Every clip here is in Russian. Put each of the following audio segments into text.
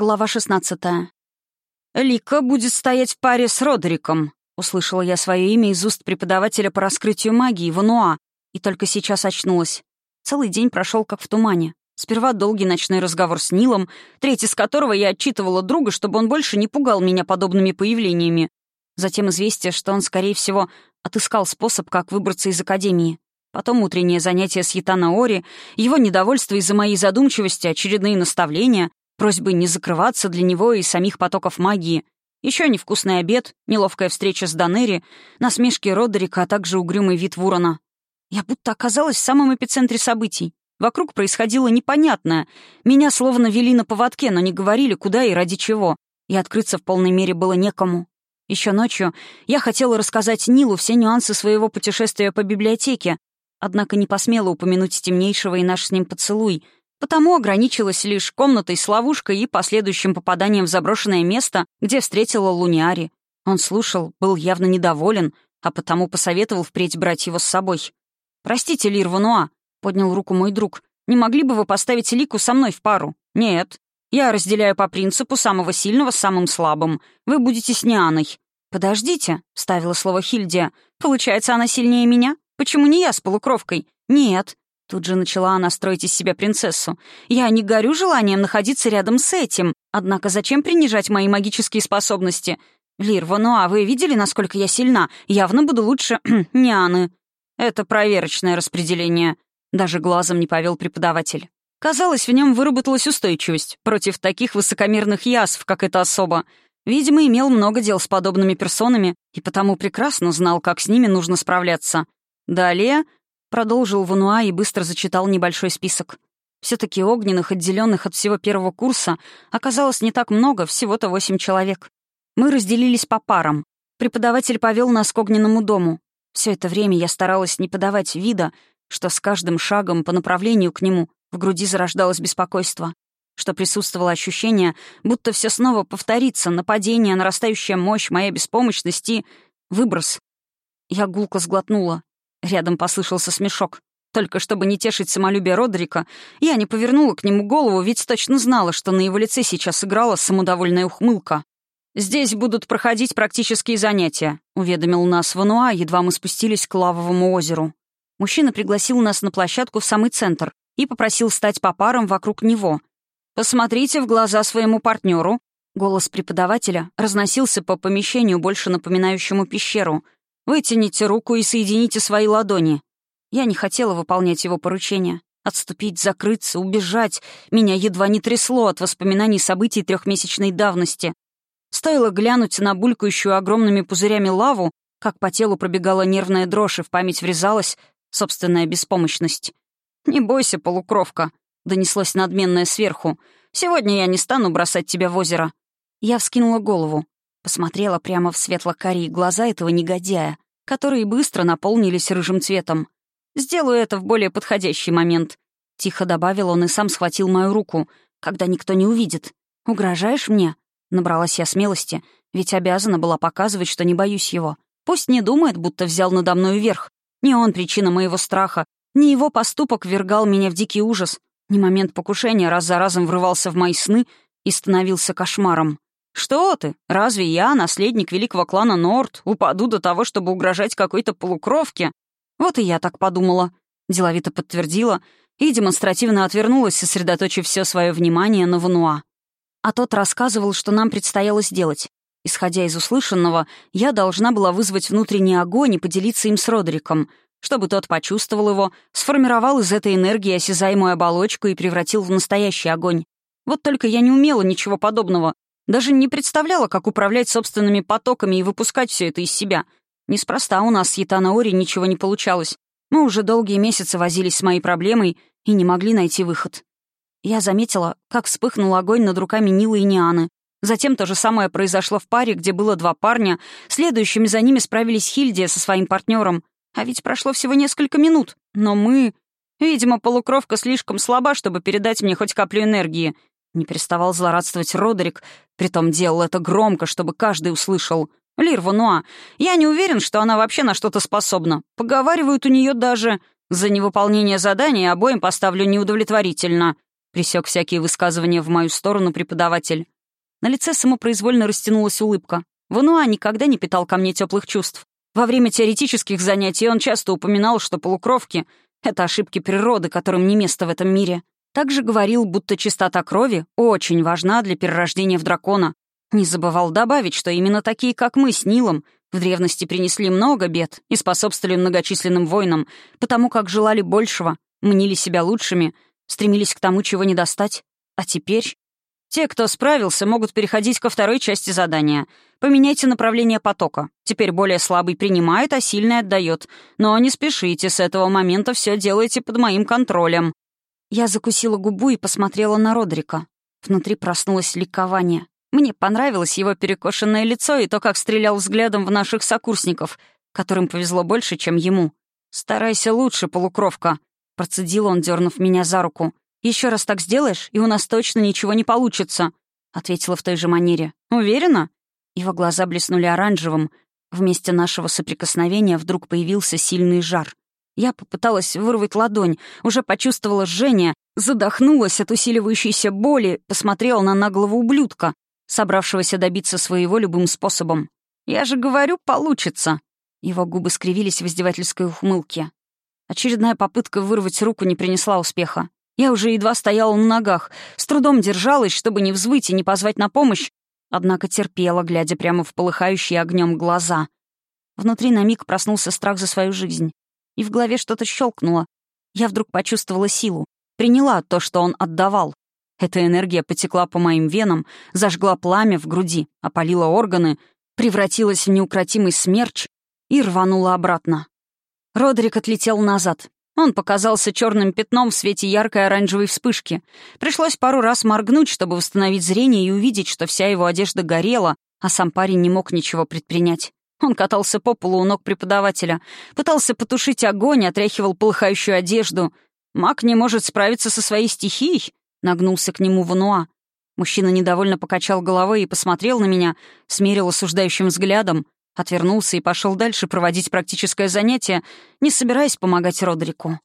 Глава 16. «Лика будет стоять в паре с Родериком», — услышала я свое имя из уст преподавателя по раскрытию магии Вануа, и только сейчас очнулась. Целый день прошел как в тумане. Сперва долгий ночной разговор с Нилом, третий из которого я отчитывала друга, чтобы он больше не пугал меня подобными появлениями. Затем известие, что он, скорее всего, отыскал способ, как выбраться из академии. Потом утреннее занятие с Ятана Ори, его недовольство из-за моей задумчивости, очередные наставления, просьбы не закрываться для него и самих потоков магии, еще невкусный обед, неловкая встреча с Данери, насмешки Родерика, а также угрюмый вид Вурона. Я будто оказалась в самом эпицентре событий. Вокруг происходило непонятное. Меня словно вели на поводке, но не говорили, куда и ради чего. И открыться в полной мере было некому. Еще ночью я хотела рассказать Нилу все нюансы своего путешествия по библиотеке, однако не посмела упомянуть темнейшего и наш с ним поцелуй — Потому ограничилась лишь комнатой с ловушкой и последующим попаданием в заброшенное место, где встретила Луниари. Он слушал, был явно недоволен, а потому посоветовал впредь брать его с собой. «Простите, Лир Вануа», — поднял руку мой друг, «не могли бы вы поставить Лику со мной в пару?» «Нет. Я разделяю по принципу самого сильного с самым слабым. Вы будете с Нианой». «Подождите», — вставила слово Хильдия. «Получается, она сильнее меня? Почему не я с полукровкой?» «Нет. Тут же начала она строить из себя принцессу. «Я не горю желанием находиться рядом с этим. Однако зачем принижать мои магические способности? Лирва, ну а вы видели, насколько я сильна? Явно буду лучше Нианы». «Это проверочное распределение», — даже глазом не повел преподаватель. Казалось, в нем выработалась устойчивость против таких высокомерных язв, как эта особа. Видимо, имел много дел с подобными персонами и потому прекрасно знал, как с ними нужно справляться. Далее Продолжил Вануа и быстро зачитал небольшой список. Все-таки огненных, отделенных от всего первого курса, оказалось не так много, всего-то восемь человек. Мы разделились по парам. Преподаватель повел нас к огненному дому. Все это время я старалась не подавать вида, что с каждым шагом по направлению к нему в груди зарождалось беспокойство, что присутствовало ощущение, будто все снова повторится, нападение, нарастающая мощь, моя беспомощность и... выброс. Я гулко сглотнула. Рядом послышался смешок. Только чтобы не тешить самолюбие Родрика, я не повернула к нему голову, ведь точно знала, что на его лице сейчас играла самодовольная ухмылка. «Здесь будут проходить практические занятия», — уведомил нас Вануа, едва мы спустились к лавовому озеру. Мужчина пригласил нас на площадку в самый центр и попросил стать по парам вокруг него. «Посмотрите в глаза своему партнеру. Голос преподавателя разносился по помещению, больше напоминающему пещеру — Вытяните руку и соедините свои ладони. Я не хотела выполнять его поручение. Отступить, закрыться, убежать. Меня едва не трясло от воспоминаний событий трехмесячной давности. Стоило глянуть на булькающую огромными пузырями лаву, как по телу пробегала нервная дрожь и в память врезалась собственная беспомощность. «Не бойся, полукровка», — донеслось надменное сверху. «Сегодня я не стану бросать тебя в озеро». Я вскинула голову. Посмотрела прямо в светло-карие глаза этого негодяя, которые быстро наполнились рыжим цветом. «Сделаю это в более подходящий момент», — тихо добавил он и сам схватил мою руку, когда никто не увидит. «Угрожаешь мне?» Набралась я смелости, ведь обязана была показывать, что не боюсь его. Пусть не думает, будто взял надо мной верх. Не он причина моего страха, не его поступок вергал меня в дикий ужас. Не момент покушения раз за разом врывался в мои сны и становился кошмаром. «Что ты? Разве я, наследник великого клана Норд, упаду до того, чтобы угрожать какой-то полукровке?» «Вот и я так подумала», — деловито подтвердила и демонстративно отвернулась, сосредоточив все свое внимание на Вануа. А тот рассказывал, что нам предстояло сделать. Исходя из услышанного, я должна была вызвать внутренний огонь и поделиться им с Родриком, чтобы тот почувствовал его, сформировал из этой энергии осязаемую оболочку и превратил в настоящий огонь. Вот только я не умела ничего подобного, даже не представляла, как управлять собственными потоками и выпускать все это из себя. Неспроста у нас с Ятанаори ничего не получалось. Мы уже долгие месяцы возились с моей проблемой и не могли найти выход. Я заметила, как вспыхнул огонь над руками Нилы и Нианы. Затем то же самое произошло в паре, где было два парня. Следующими за ними справились Хильдия со своим партнером. А ведь прошло всего несколько минут. Но мы... Видимо, полукровка слишком слаба, чтобы передать мне хоть каплю энергии. Не переставал злорадствовать Родерик, притом делал это громко, чтобы каждый услышал. «Лир Вануа, я не уверен, что она вообще на что-то способна. Поговаривают у нее даже. За невыполнение задания обоим поставлю неудовлетворительно». — присек всякие высказывания в мою сторону преподаватель. На лице самопроизвольно растянулась улыбка. Вануа никогда не питал ко мне теплых чувств. Во время теоретических занятий он часто упоминал, что полукровки — это ошибки природы, которым не место в этом мире. Также говорил, будто чистота крови очень важна для перерождения в дракона. Не забывал добавить, что именно такие, как мы с Нилом, в древности принесли много бед и способствовали многочисленным войнам, потому как желали большего, мнили себя лучшими, стремились к тому, чего не достать. А теперь... Те, кто справился, могут переходить ко второй части задания. Поменяйте направление потока. Теперь более слабый принимает, а сильный отдает. Но не спешите, с этого момента все делайте под моим контролем. Я закусила губу и посмотрела на Родрика. Внутри проснулось ликование. Мне понравилось его перекошенное лицо и то, как стрелял взглядом в наших сокурсников, которым повезло больше, чем ему. «Старайся лучше, полукровка», — процедил он, дернув меня за руку. Еще раз так сделаешь, и у нас точно ничего не получится», — ответила в той же манере. «Уверена?» Его глаза блеснули оранжевым. Вместе нашего соприкосновения вдруг появился сильный жар. Я попыталась вырвать ладонь, уже почувствовала жжение, задохнулась от усиливающейся боли, посмотрела на наглого ублюдка, собравшегося добиться своего любым способом. «Я же говорю, получится!» Его губы скривились в издевательской ухмылке. Очередная попытка вырвать руку не принесла успеха. Я уже едва стояла на ногах, с трудом держалась, чтобы не взвыть и не позвать на помощь, однако терпела, глядя прямо в полыхающие огнем глаза. Внутри на миг проснулся страх за свою жизнь. И в голове что-то щелкнуло. Я вдруг почувствовала силу, приняла то, что он отдавал. Эта энергия потекла по моим венам, зажгла пламя в груди, опалила органы, превратилась в неукротимый смерч и рванула обратно. Родрик отлетел назад. Он показался черным пятном в свете яркой оранжевой вспышки. Пришлось пару раз моргнуть, чтобы восстановить зрение и увидеть, что вся его одежда горела, а сам парень не мог ничего предпринять. Он катался по полу у ног преподавателя, пытался потушить огонь, отряхивал полыхающую одежду. Маг не может справиться со своей стихией, Нагнулся к нему Вануа. Мужчина недовольно покачал головой и посмотрел на меня, смерил осуждающим взглядом, отвернулся и пошел дальше проводить практическое занятие, не собираясь помогать Родрику.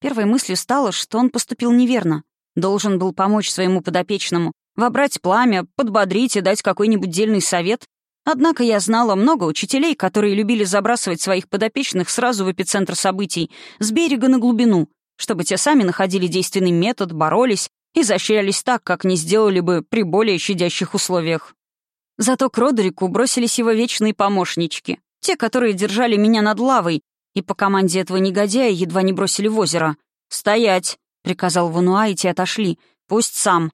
Первой мыслью стало, что он поступил неверно. Должен был помочь своему подопечному, вобрать пламя, подбодрить и дать какой-нибудь дельный совет. Однако я знала много учителей, которые любили забрасывать своих подопечных сразу в эпицентр событий, с берега на глубину, чтобы те сами находили действенный метод, боролись, изощрялись так, как не сделали бы при более щадящих условиях. Зато к Родерику бросились его вечные помощнички, те, которые держали меня над лавой, и по команде этого негодяя едва не бросили в озеро. «Стоять!» — приказал Вануа, и те отошли. «Пусть сам».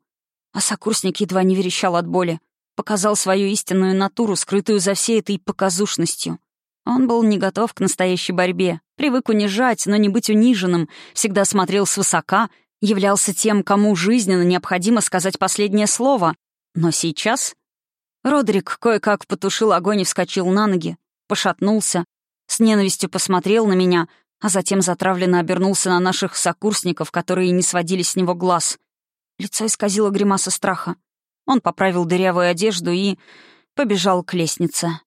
А сокурсник едва не верещал от боли. Показал свою истинную натуру, скрытую за всей этой показушностью. Он был не готов к настоящей борьбе, привык унижать, но не быть униженным, всегда смотрел свысока — являлся тем, кому жизненно необходимо сказать последнее слово. Но сейчас... Родрик кое-как потушил огонь и вскочил на ноги, пошатнулся, с ненавистью посмотрел на меня, а затем затравленно обернулся на наших сокурсников, которые не сводили с него глаз. Лицо исказило гримаса страха. Он поправил дырявую одежду и побежал к лестнице.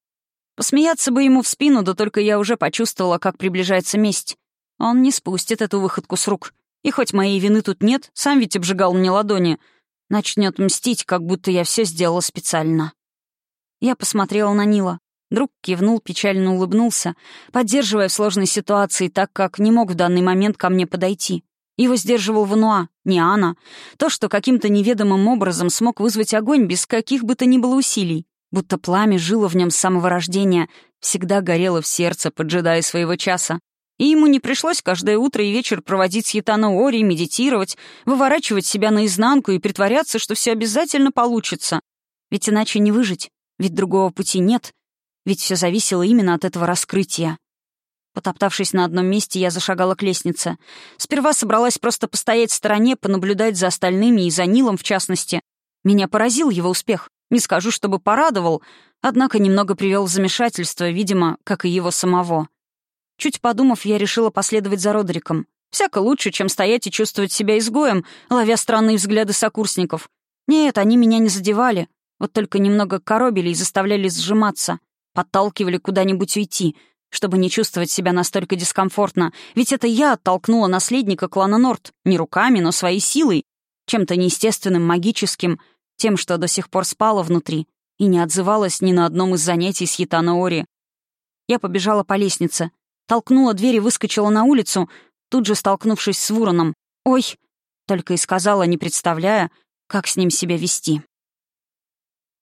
Посмеяться бы ему в спину, да только я уже почувствовала, как приближается месть. Он не спустит эту выходку с рук. И хоть моей вины тут нет, сам ведь обжигал мне ладони, начнет мстить, как будто я все сделала специально. Я посмотрела на Нила. Друг кивнул, печально улыбнулся, поддерживая в сложной ситуации так, как не мог в данный момент ко мне подойти. Его сдерживал Вануа, не Анна. То, что каким-то неведомым образом смог вызвать огонь без каких бы то ни было усилий. Будто пламя жило в нем с самого рождения, всегда горело в сердце, поджидая своего часа. И ему не пришлось каждое утро и вечер проводить с Ятана Ори, медитировать, выворачивать себя наизнанку и притворяться, что все обязательно получится. Ведь иначе не выжить, ведь другого пути нет, ведь все зависело именно от этого раскрытия. Потоптавшись на одном месте, я зашагала к лестнице. Сперва собралась просто постоять в стороне, понаблюдать за остальными и за Нилом в частности. Меня поразил его успех. Не скажу, чтобы порадовал, однако немного привел в замешательство, видимо, как и его самого. Чуть подумав, я решила последовать за Родериком. Всяко лучше, чем стоять и чувствовать себя изгоем, ловя странные взгляды сокурсников. Нет, они меня не задевали. Вот только немного коробили и заставляли сжиматься. Подталкивали куда-нибудь уйти, чтобы не чувствовать себя настолько дискомфортно. Ведь это я оттолкнула наследника клана Норт. Не руками, но своей силой. Чем-то неестественным, магическим, тем, что до сих пор спала внутри и не отзывалась ни на одном из занятий с Хитана Ори. Я побежала по лестнице, толкнула дверь и выскочила на улицу, тут же столкнувшись с Вуроном. «Ой!» — только и сказала, не представляя, как с ним себя вести.